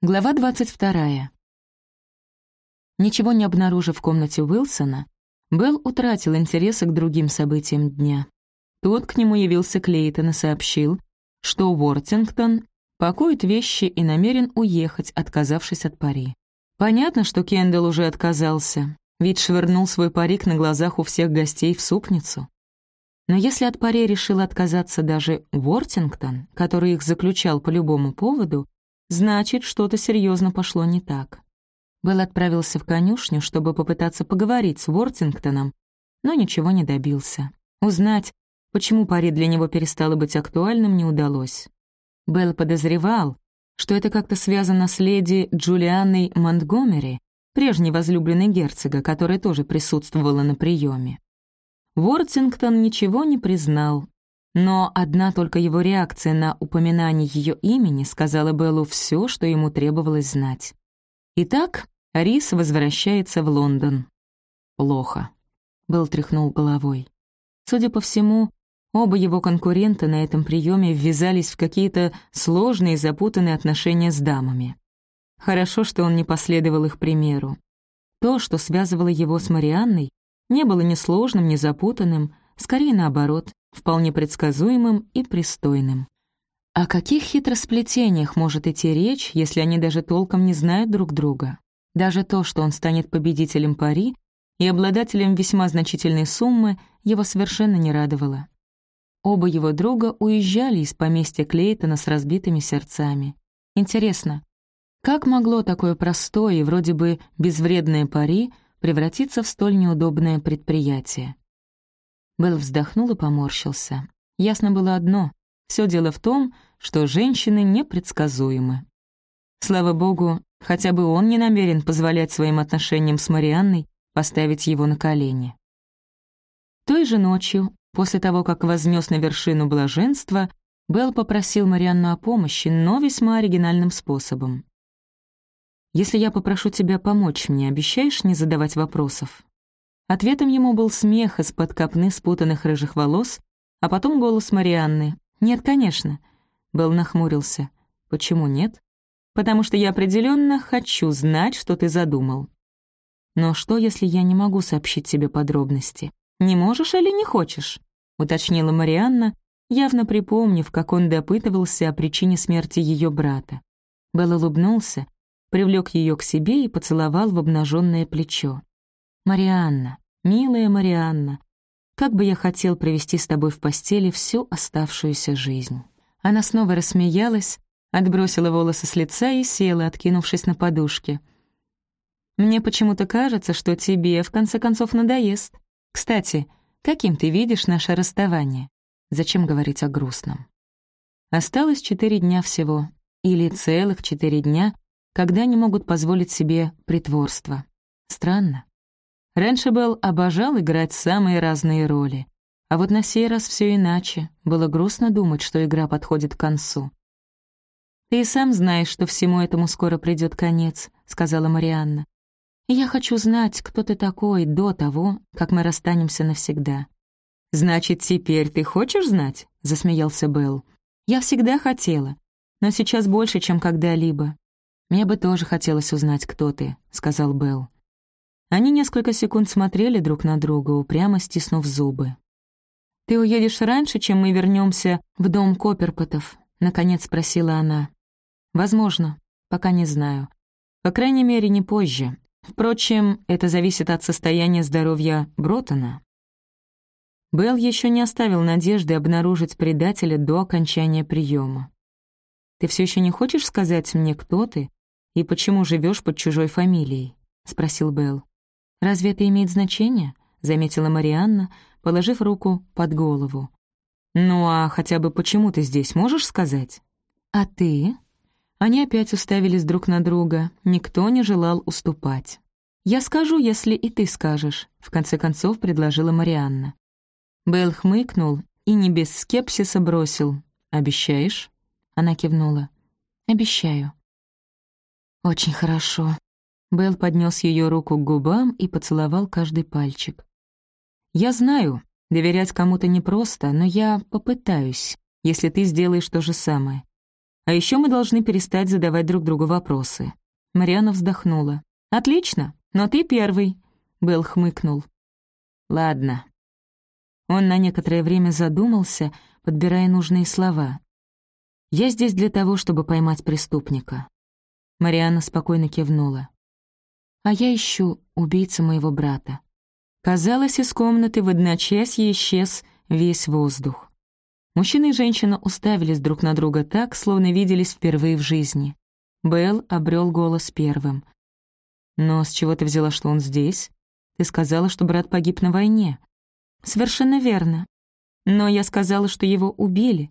Глава 22. Ничего не обнаружив в комнате Уилсона, Белл утратил интереса к другим событиям дня. Тут к нему явился Клейтон и сообщил, что Уортингтон пакует вещи и намерен уехать, отказавшись от пари. Понятно, что Кендалл уже отказался, ведь швырнул свой парик на глазах у всех гостей в супницу. Но если от пари решил отказаться даже Уортингтон, который их заключал по любому поводу, значит, что-то серьезно пошло не так. Белл отправился в конюшню, чтобы попытаться поговорить с Уортингтоном, но ничего не добился. Узнать, почему пари для него перестало быть актуальным, не удалось. Белл подозревал, что это как-то связано с леди Джулианной Монтгомери, прежней возлюбленной герцога, которая тоже присутствовала на приеме. Вортингтон ничего не признал, но одна только его реакция на упоминание ее имени сказала Беллу все, что ему требовалось знать. Итак, Рис возвращается в Лондон. Плохо. Белл тряхнул головой. Судя по всему, оба его конкурента на этом приеме ввязались в какие-то сложные и запутанные отношения с дамами. Хорошо, что он не последовал их примеру. То, что связывало его с Марианной, не было ни сложным, ни запутанным, скорее наоборот, вполне предсказуемым и пристойным. О каких хитросплетениях может идти речь, если они даже толком не знают друг друга? Даже то, что он станет победителем пари и обладателем весьма значительной суммы, его совершенно не радовало. Оба его друга уезжали из поместья Клейтона с разбитыми сердцами. Интересно, как могло такое простое и вроде бы безвредное пари превратиться в столь неудобное предприятие? Белл вздохнул и поморщился. Ясно было одно — все дело в том, что женщины непредсказуемы. Слава богу, хотя бы он не намерен позволять своим отношениям с Марианной поставить его на колени. Той же ночью, после того, как вознес на вершину блаженства, Белл попросил Марианну о помощи, но весьма оригинальным способом. «Если я попрошу тебя помочь мне, обещаешь не задавать вопросов?» Ответом ему был смех из-под копны спутанных рыжих волос, а потом голос Марианны. «Нет, конечно». Белл нахмурился. «Почему нет?» «Потому что я определенно хочу знать, что ты задумал». «Но что, если я не могу сообщить тебе подробности? Не можешь или не хочешь?» — уточнила Марианна, явно припомнив, как он допытывался о причине смерти ее брата. Белл улыбнулся, привлек ее к себе и поцеловал в обнаженное плечо. «Марианна, милая Марианна, как бы я хотел провести с тобой в постели всю оставшуюся жизнь». Она снова рассмеялась, отбросила волосы с лица и села, откинувшись на подушке. «Мне почему-то кажется, что тебе, в конце концов, надоест. Кстати, каким ты видишь наше расставание? Зачем говорить о грустном?» Осталось четыре дня всего, или целых четыре дня, когда они могут позволить себе притворство. Странно. Раньше Белл обожал играть самые разные роли. А вот на сей раз все иначе. Было грустно думать, что игра подходит к концу. «Ты и сам знаешь, что всему этому скоро придет конец», — сказала Марианна. «Я хочу знать, кто ты такой до того, как мы расстанемся навсегда». «Значит, теперь ты хочешь знать?» — засмеялся Белл. «Я всегда хотела, но сейчас больше, чем когда-либо». «Мне бы тоже хотелось узнать, кто ты», — сказал Белл. Они несколько секунд смотрели друг на друга, упрямо стиснув зубы. «Ты уедешь раньше, чем мы вернемся в дом Копперпотов?» — наконец спросила она. «Возможно. Пока не знаю. По крайней мере, не позже. Впрочем, это зависит от состояния здоровья Бротона». Белл еще не оставил надежды обнаружить предателя до окончания приема. «Ты все еще не хочешь сказать мне, кто ты и почему живешь под чужой фамилией?» — спросил Белл. «Разве это имеет значение?» — заметила Марианна, положив руку под голову. «Ну а хотя бы почему ты здесь, можешь сказать?» «А ты?» Они опять уставились друг на друга, никто не желал уступать. «Я скажу, если и ты скажешь», — в конце концов предложила Марианна. Белл хмыкнул и не без скепсиса бросил. «Обещаешь?» Она кивнула. «Обещаю». «Очень хорошо», Белл поднес ее руку к губам и поцеловал каждый пальчик. «Я знаю, доверять кому-то непросто, но я попытаюсь, если ты сделаешь то же самое. А еще мы должны перестать задавать друг другу вопросы». Мариана вздохнула. «Отлично, но ты первый», — Белл хмыкнул. «Ладно». Он на некоторое время задумался, подбирая нужные слова. «Я здесь для того, чтобы поймать преступника». Марианна спокойно кивнула. «А я ищу убийцу моего брата». Казалось, из комнаты в одночасье исчез весь воздух. Мужчина и женщина уставились друг на друга так, словно виделись впервые в жизни. Белл обрел голос первым. «Но с чего ты взяла, что он здесь? Ты сказала, что брат погиб на войне». «Совершенно верно. Но я сказала, что его убили.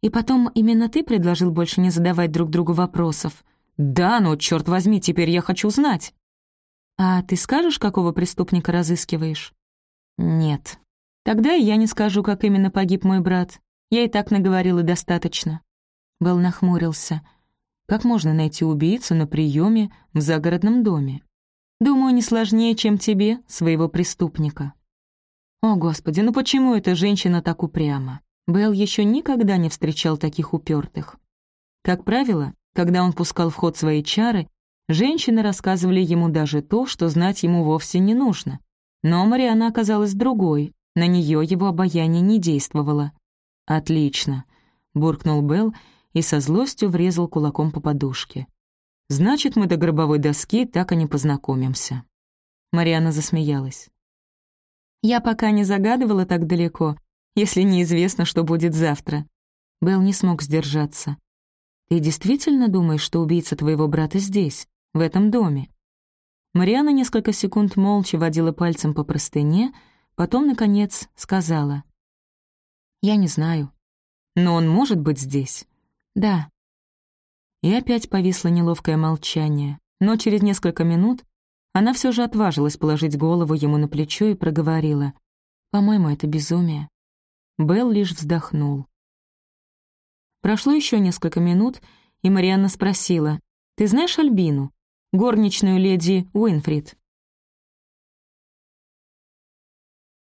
И потом именно ты предложил больше не задавать друг другу вопросов. Да, но, черт возьми, теперь я хочу знать». «А ты скажешь, какого преступника разыскиваешь?» «Нет. Тогда я не скажу, как именно погиб мой брат. Я и так наговорила достаточно». Белл нахмурился. «Как можно найти убийцу на приеме в загородном доме? Думаю, не сложнее, чем тебе, своего преступника». «О, Господи, ну почему эта женщина так упряма?» Белл еще никогда не встречал таких упертых. Как правило, когда он пускал в ход свои чары, Женщины рассказывали ему даже то, что знать ему вовсе не нужно. Но Мариана оказалась другой, на нее его обаяние не действовало. «Отлично», — буркнул Белл и со злостью врезал кулаком по подушке. «Значит, мы до гробовой доски так и не познакомимся». Мариана засмеялась. «Я пока не загадывала так далеко, если неизвестно, что будет завтра». Белл не смог сдержаться. «Ты действительно думаешь, что убийца твоего брата здесь?» В этом доме. Мариана несколько секунд молча водила пальцем по простыне, потом, наконец, сказала. «Я не знаю. Но он может быть здесь?» «Да». И опять повисло неловкое молчание, но через несколько минут она все же отважилась положить голову ему на плечо и проговорила. «По-моему, это безумие». Белл лишь вздохнул. Прошло еще несколько минут, и Марианна спросила, «Ты знаешь Альбину?» Горничную леди Уинфрид.